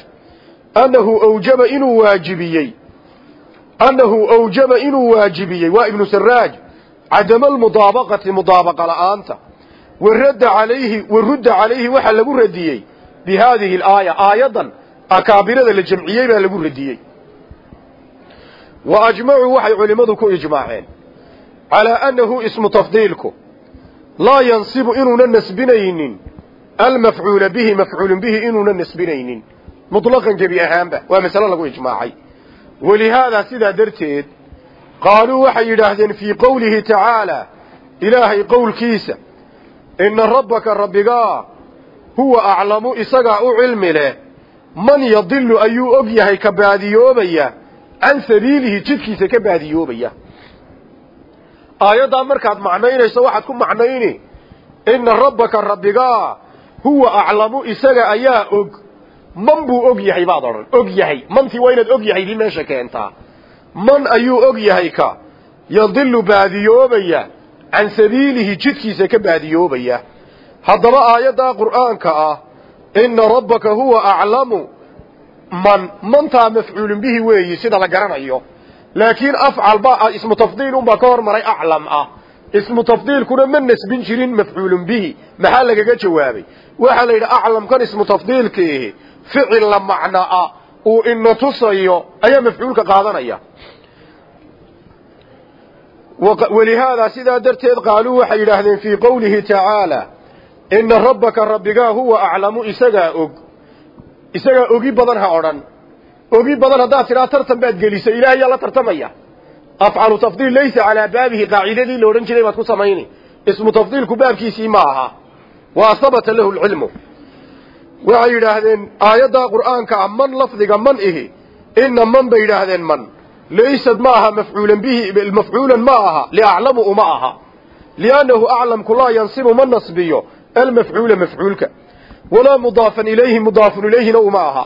annahu awjaba inuu waajibiyey annahu awjaba inuu waajibiyey. Waa ibnu saraaj cadama almudaabaqati mudaabaqa la'aanta. Waradda calayhi warudda calayhi waxaa lagu radiyey bi haadihi alaaya aayaddan akaabirada la jamciyey baa lagu radiyey. Wa ajmacuu waxay culimmadu ku ijmaaceen calaa annahu ismu tafdiilku laa yansibu inuuna nasbinaynin almafcuula bihi mafcuulun bihi inuuna nasbinaynin. Muطlaqan gebi ahaanba waa masale lagu ijmaacay. Walihaadaa sidaa darteed qaaluu waxay yidhaahdeen fii qowlihi tacaalaa ilaahay qowlkiisa ina rabbaka rabbigaa huwa aclamu isagaa u cilmi leh man yadilu ayuu og yahay ka baadiyoobaya can sabiilihi jidkiisa ka baadiyoobaya aayaddaa markaad macnaynayso waxaad ku macnayni ina rabbaka rabbigaa huwa aclamu isaga ayaa og. Man buu og yahay baad odhan. Og yahay. Mantii waa inaad og yahay dii meesha keentaa. Man ayuu og yahay ka. Yadilu baadiyoobaya. Can sabiilihi jidkiisa ka baadiyoobaya. Haddaba aayaddaa qur'aanka ah ina rabbaka huwa aclamu. Man mantaa mafcuulun bihi weeyi sida la garanayo laakiin afcal ba ismu tafdiil unbaa ka hormaray aclam ah. Ismu tafdiilkuna ma nasbin jirin mafcuulun bihi. Maxaa lagaga jawaabay? Waxaa la yidhi aclamkan ismu tafdiilkiihi ficil la macnaa uu ina tusayo ayaa mafcuulka qaadanaya. Walihaadaa sidaa darteed qaaluu waxay yidhaahdeen fii qowlihi tacaala ina rabbaka rabbigaa huwa aclamu isagaa og. Isagaa ogi badan ha odhan ogi badan haddaad tidhaa tartan baad gelisa ilahay yaa la tartamaya. Afcalu tafdiil laysa calaa baabihi qaacidadii la odhan jiray baad ku samayni. Ismu tafdiilku baabkiisii ma aha. Waa habata lahu lcilmu. Waxay yidhaahdeen aayaddaa qur'aanka ah man lafdiga man ihi ina man bay yidhaahdeen man. Laysad ma aha mafcuulan bihi mafcuulan ma aha liaclamu uma aha. Liannahu aclamku laa yansibu ma nasbiyo almafcuula mafcuulka. Walaa mudaafan ilayhi mudaafun ilayhina uma aha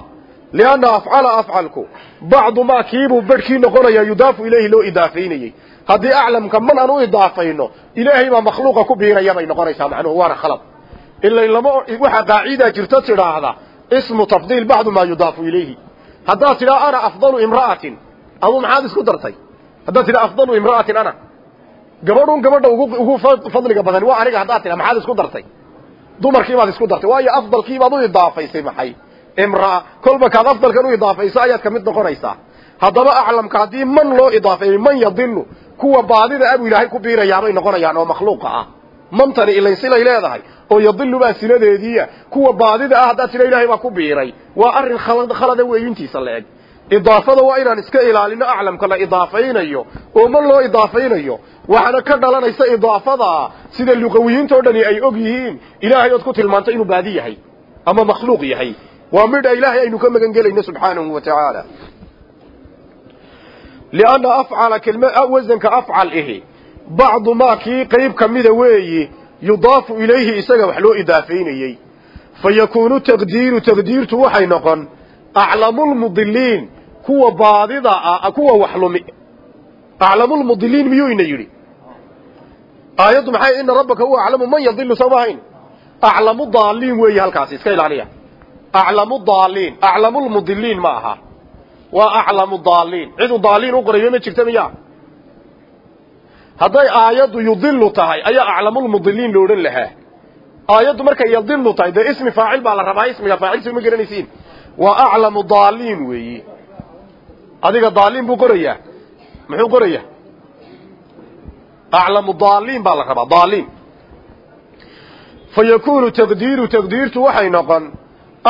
lianna afcala afcalku bacdu maa kiibuu bedhkii noqonaya yudaafu ilayhi loo idaafaynayey haddii aclamka man aan u idaafayno ilaahay baa makhluuqa ku biiraya bay noqonaysaa macnuhu waana khalad ila lama waxaa qaacidaa jirto tidhaahda ismu tafdiil bacdu maa yudaafu ilayhi haddaad tidhaa ana afdalu imra'atin adu maxaad isku dartay haddaad tidhaa afdalu imra'atin ana gabadhun gabadha ugu fadliga badan waa aniga haddaad tidhaa maxaad isku dartay dumarkii baad isku dartay waayo afdalkii baad u idaafaysay maxay imraa. Kolba kaad afdalkan u idaafayso ayaad ka mid noqonaysaa. Haddaba aclamka haddii man loo idaafeeyey man yadilu kuwa baadida abu ilaahay ku biirayaabay noqonayaan oo makhluuqa ah. Mantani ilayn silay leedahay oo yadilu baa siladeediiya. Kuwa baadida ah haddaad tira ilaahay baa ku biiray. Waa khalad khalada weeyintiisa la eg. Idaafada waa inaan iska ilaalino aclamka la idaafaynayo oo man loo idaafaynayo waxaana ka dhalanaysa idaafada sida luqawiyiintao dhani ay og yihiin. Ilaahay ood ku tilmaanto inuu baadi yahay ama makhluuq yahay waa midha ilaahay aynu ka magan gelayno subxaanahu wa tacaala lianna afcala wasanka afcal ihi bacdu maa kii qayb ka mida weeyi yudaafu ilayhi isaga wax loo idaafaynayey fa yakuunu taqdiiru taqdiirtu waxay noqon aclamulmudiliin kuwa baadida ah kuwa wax lumi aclamulmudiliin miyuu ina yidhi? Aayaddu maxay ina rabbaka huwa aclamu man yadilu soo mahayn aclamu daaliin weeye halkaasi iska ilaaliya aclamu daaliin aclamulmudiliin ma aha. Waa aclamu daaliin cidu daaliin u qorayo ma jirta miya? Hadday aayaddu yudilu tahay ayaa aclamulmudiliin lo odhan lahaa. Aayaddu markay yadilu tahay dee ismi faacil baa la rabaa ismiga faacilsi ma garanaysiin. Waa aclamu daaliin weeyi. Adiga daaliin buu qorayaa? Muxuu qorayaa? Aclamu daaliin baa la rabaa daaliin fa yakunu taqdiiru taqdiirtu waxay noqon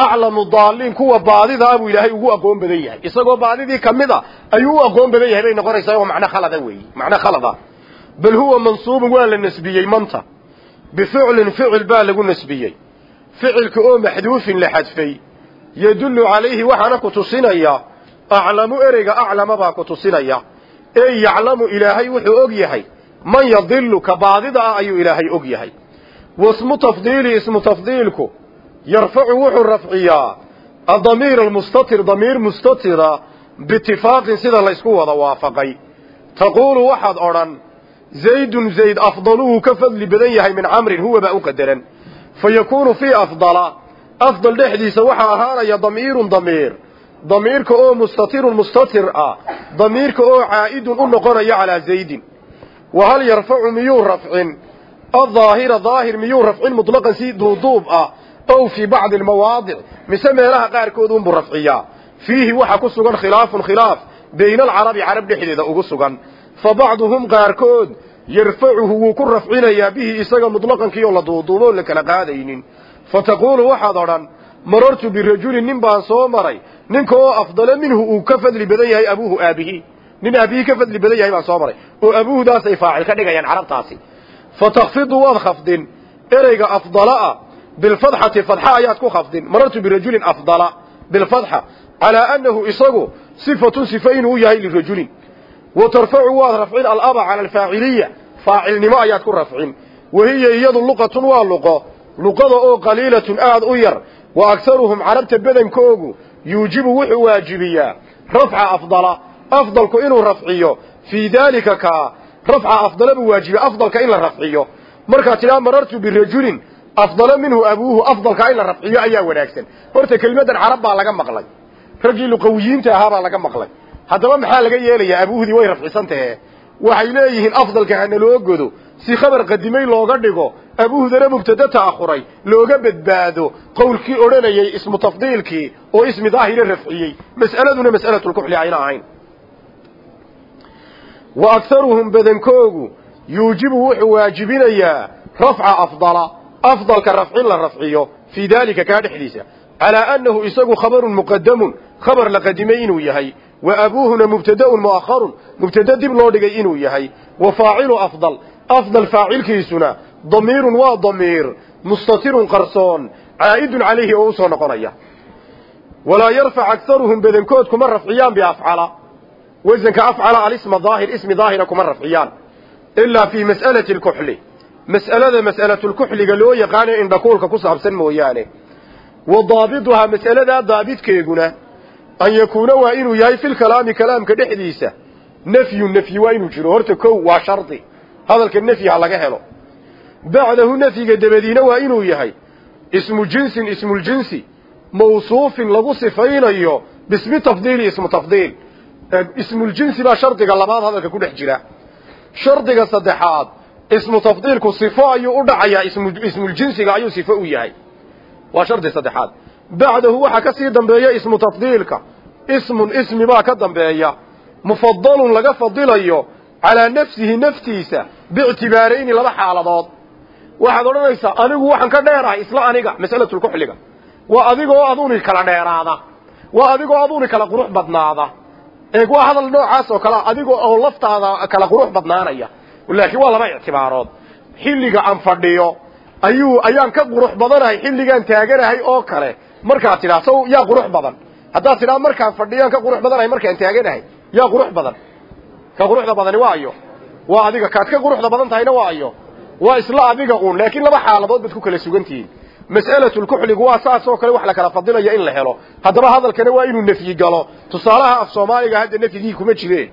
aclamu daaliin kuwa baadida buu ilaahay ugu aqoon badan yahay isagoo baadidii ka mid a ayuu u aqoon badan yahay bay noqonaysaa oo macno khalada weeyi macno khalada bal huwa mansuubun waa la nasbiyey manta bificlin ficil baa lagu nasbiyey ficilka oo maxduufin la xadfay yadullu calayhi waxaana ku tusinaya aclamu ereyga aclama baa ku tusinaya ey yaclamu ilaahay wuxuu og yahay man yadilu baadida ah ayuu ilaahay og yahay wasmu tafdiili yarfacu wuxuu rafciyaa adamiir almustatir damiir mustatira biitifaaqin sida laysku wada waafaqay. Taquulu waxaad odhan zaydun zayd afdaluhu ka fadli badan yahay min camrin huwa baa u qadaran. Fa yakuunu fii afdala afdal dhexdiisa waxaa ahaanaya damiirun damiir. Damiirka oo mustatirun mustatir ah damiirka oo caa'idun u noqonaya calaa zaydin. Wahal yarfacu miyuu rafcin? Aldaahira daahir miyuu rafcin mutlaqan si duuduub ah ow fii bacdi almawaadic mise meelaha qaarkood unbuu rafciyaa fiihi waxaa ku sugan khilaafun khilaaf bayna alcarabi carab dhexdeeda ugu sugan fa bacduhum qaarkood yarfacuhu wuu ku rafcinayaa bihi isaga mutlaqankiioo la duuduubo la kala qaadaynin fa taquulu waxaad odhan marartu birajulin nin baan soo maray ninka oo afdala minhu uu ka fadli badan yahay abuuhu aabihi nin aabihii ka fadli badan yahay baan soo maray oo abuuhdaasay faacil ka dhigayaan carabtaasi fa takfidu waad khafdin ereyga afdalaa bilfadxati fadxa ayaad ku khafdin. Marartu birajulin afdala bilfadxa calaa annahu isagu sifatun sifa inuu yahay lirajulin. Wa tarfacu waad rafcin alaba cala alfaaciliya faacilnimo ayaad ku rafcin. Wahiya iyadu luqatun waa luqo luqada oo qaliilatun aad u yar. Wa agharuhum carabta badankoogu yuujibu wuxuu waajibiyaa rafca afdala afdalku inuu rafciyo. Fii daalika kaa rafca afdala buu afdala minhu abuuhu afdalka in la rafciyo ayaa wanaagsan horta kelimadan carab baa laga maqlay raggii luqawiyiinta ahaa baa laga maqlay haddaba maxaa laga yeelayaa abuuhdii way rafcisan tahe waxay leeyihiin afdalka hana loo godo si khabar qadimay looga dhigo abuuhdana mubtada ta'akhuray looga badbaado qowlkii odhanayay ismu tafdiilkii oo ismi daahire rafciyey mas'aladuna mas'alatulkuxli ayna ahayn wa agharuhum badankoogu yuujibu wuxuu waajibinayaa rafca afdala afdalka rafcin la rafciyo fii daalika kaa dhexdiisa calaa annahu isagu khabarun muqadamun khabar la qadimay inuu yahay wa abuuhuna mubtadaun mu'akharun mubtada dib loo dhigay inuu yahay wa faacilu afdal afdal faacilkiisuna damiirun waa damiir mustatirun qarsoon caa'idun calayhi oo u soo noqonaya walaa yarfac agharuhum badankood kuma rafciyaan biafcala wasanka afcala alisma daahir ismi daahira kuma rafciyaan ilaa fii mas'alati alkuxli mas'alada mas'alatulkuxliga loo yaqaana indhakuulka ku saabsan mooyaane. Wa daabituhaa mas'aladaa daabidkeeguna an yakuuna waa inuu yahay filkalaami kalaamka dhexdiisa nafyu nafyi waa inuu jiro. Horta kow waa shardi. Hadalka nafyi ha laga helo. Bacdahu nafyiga dabadiina waa inuu yahay ismu jinsin ismuljinsi mawsuufin lagu sifaynayo bismi tafdiili ismu tafdiil. Ismuljinsi baa shardiga labaad hadalka ku dhex jira. Shardiga saddexaad ismu tafdiilku sifo ayuu u dhacayaa ismuljinsiga ayuu sifo u yahay. Waa shardi saddexaad. Bacdahu waxaa ka sii dambeeya ismu tafdiilka. Ismun ismi baa ka dambeeya. Mufadalun laga fadilayo calaa nafsihi naftiisa biictibaarayni laba xaaladood. Waxaad odhanaysaa anigu waxaan ka dheerahay isla aniga mas'alatulkuxliga waa adigoo aduuni kala dheeraada. Waa adigoo aduuni kala qurux badnaada. Eeg waa hadal noocaas oo kalea adigoo oo laftaada kala qurux badnaanaya laakiin waa laba ictibaarood. Xilliga aan fadhiyo ayuu ayaan ka qurux badanahay xilligaan taaganahay oo kale. Markaad tidhaa saw yaa qurux badan. Haddaad tidhaa markaan fadhiyaan ka qurux badanahay markaan taaganahay. Yaa qurux badan. Ka quruxda badani waayo waa adiga kaad ka quruxda badan tahayna waayo waa isla adiga uun laakiin laba xaaladood baad ku kala sugantihiin. Mas'alatulkuxligu waa saas oo kale wax la kala fadilaya in la helo. Haddaba hadalkana waa inuu nafyi galo. Tusaalaha af soomaaliga hadda nafyigii kuma jire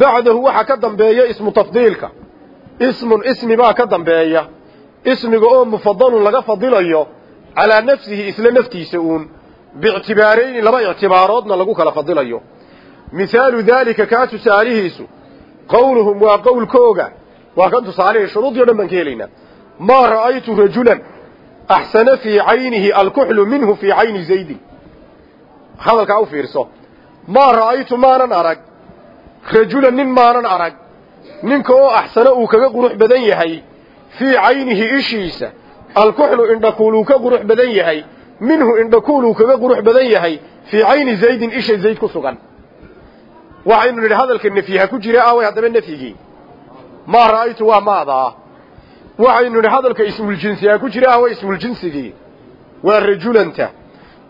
bacdahu waxaa ka dambeeya ismu tafdiilka. Ismun ismi baa ka dambeeya. Ismiga oo mufadalun laga fadilayo calaa nafsihi isla naftiisa uun biictibaarayni laba ictibaaroodna lagu kala fadilayo mihaalu daalika kaa tusaalihiisu qowluhum waa qowlkooga waa kan tusaalihii shuruudii o dhan baan ka helaynaa. Maa ra'aytu rajulan axsana fii caynihi alkuxlu minhu fii cayni zaydin. Hadalkaa u fiirso. Maa ra'aytu maanan arag rajulan nin maanan arag. Ninka oo axsano uu kaga qurux badan yahay fii caynihi ishiisa. Alkuxlu indhakuul uu ka qurux badan yahay. Minhu indhakuul uu kaga qurux badan yahay fii cayni zaydin isha zayd ku sugan. Waxaynu nidhi hadalka nefyi ha ku jira aaway haddaba nefyigii maa ra'aytu waa maadaa waxaynu nidhi hadalka ismuljinsi ha ku jira aaway ismuljinsigii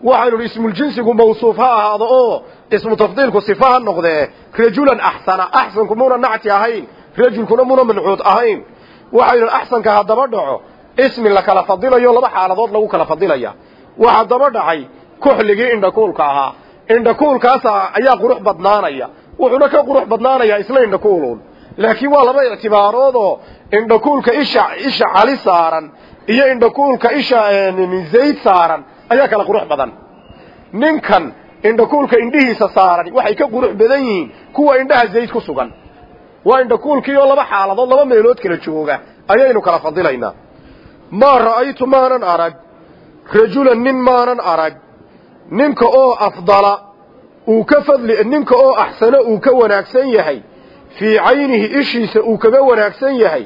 waxaynu nidhi ismuljinsigu mawsuuf ha ahaado oo ismu tafdiilku sifa ha noqdee rajulan axsana axsanku muna nacti ahayn rajulkuna muna mancuud ahayn. Waxaynu axsanka haddaba dhaco ismi la kala fadilayo laba xaaladood lagu kala fadilaya. Waxa daba dhacay kuxligii indhakuulka ahaa. Indhakuulkaasa ayaa qurux badnaanaya. Wuxuuna ka qurux badnaanayaa isla indhakuuluun. Laakiin waa laba ictibaaroodoo indhakuulka isha isha cali saaran iyo indhakuulka isha zayd saaran ayaa kala qurux badan. Ninkan indhakuulka indhihiisa saaran waxay ka qurux badan yihiin kuwa indhaha zayd ku sugan. Waa indhakuulkii oo laba xaaladood laba meelood kala jooga. Ayaynu kala fadilaynaa maa ra'aytu maanan arag? Rajulan nin maanan arag? Ninka oo afdala uu ka fadli ninka oo axsano uu ka wanaagsan yahay fii caynihi ishiisa uu kaga wanaagsan yahay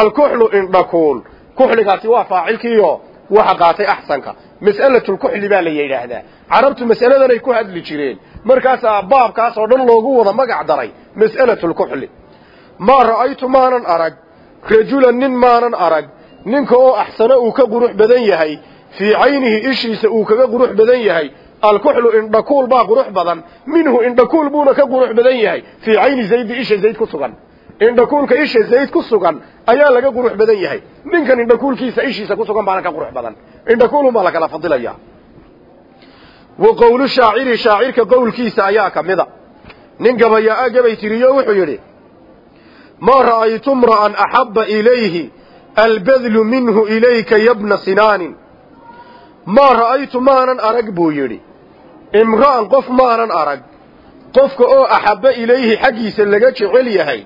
alkuxlu indhakuul kuxligaasi waa faacilkiiyo waxa qaatay axsanka mas'alatulkuxli baa la yidhaahdaa. Carabtu mas'aladanay ku hadli jireen. Markaasaa baabkaas oo dhan loogu wada magac daray mas'alatulkuxli maa ra'aytu maanan arag rajulan nin maanan arag ninka oo axsano uu ka qurux badan yahay fii caynihi ishiisa uu kaga qurux badan yahay alkuxlu indhakuul baa qurux badan minhu indhakuul buuna ka qurux badan yahay fii cayni zaydi isha zayd ku sugan indhakuulka isha zayd ku sugan ayaa laga qurux badan yahay. Ninkan indhakuulkiisa ishiisa ku sugan baana ka qurux badan. Indhakuulunbaa la kala fadilaya. Wa qowlu shaaciri shaacirka qowlkiisa ayaa ka mida. Nin gabayaa-a gabay tiriyo wuxuu yidhi maa ra'aytu mra'an axabba ilayhi albadlu minhu ilayka yabna sinaanin. Maa ra'aytu maanan arag buu yidhi. Imra'an qof maanan arag. Qofka oo axabba ilayhi xaggiisa laga jecel yahay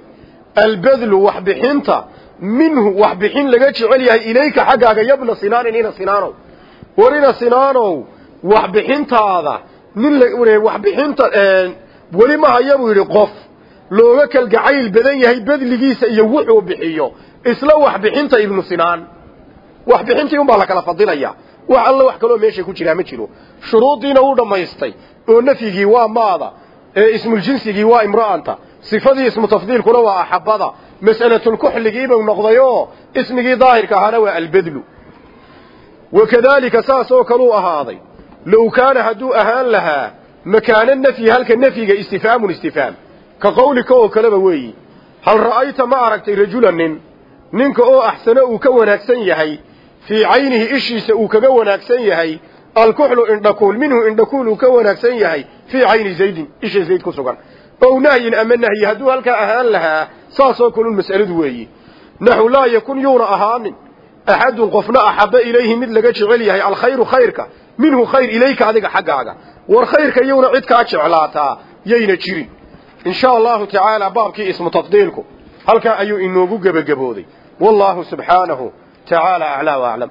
albadlu waxbixinta minhu waxbixin laga jecel yahay ilayka xaggaaga yabna sinaanin ina sinaanow. War ina sinaanow waxbixintaada nin waxbixinta weli ma haya buu yidhi qof looga kalgacayl badan yahay badligiisa iyo wuxuu bixiyo isla waxbixinta ibnu sinaan. Waxbixintii unbaa la kala fadilaya. Wax alla wax kaloo meesha ku jiraa ma jiro. Shuruuddiina uu dhammaystay. Oo nafyigii waa maada ee ismuljinsigii waa imra'anta sifadii ismu tafdiilkuna waa axabada. Mas'alatulkuxligiibuu noqday oo ismigii daahirka ahaana waa albedlu. Wakadaalika saas oo kaluu ahaaday low kaana hadduu ahaan lahaa makaana nafyi halka nafyiga istifhaamun istifhaam. Ka qawlika oo kaleba weeyi hal ra'ayta ma aragtay rajulan nin? Ninka oo axsano uu ka wanaagsan yahay fii caynihi ishiisa uu kaga wanaagsan yahay alkuxlu indhakuul minhu indhakuul uu ka wanaagsan yahay fii cayni zaydin isha zayd ku sugan ow nahyin ama nahyi hadduu halkaa ahaan lahaa saasoo kalun mas'aladu weeyi. Naxu laa yakun yuuna ahaanin. Axadun qofna axabba ilayhi mid laga jecel yahay alkhayru khayrka minhu khayr ilayka adiga xaggaaga. War khayrka yowna cid kaa jeclaataa yayna jirin. In sha allahu tacaala baabkii ismu tafdiilku halkaa ayuu inoogu gebagabooday. Wallahu subxaanahu tacaala aclaa waaclam